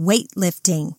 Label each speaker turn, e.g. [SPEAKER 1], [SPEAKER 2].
[SPEAKER 1] weightlifting.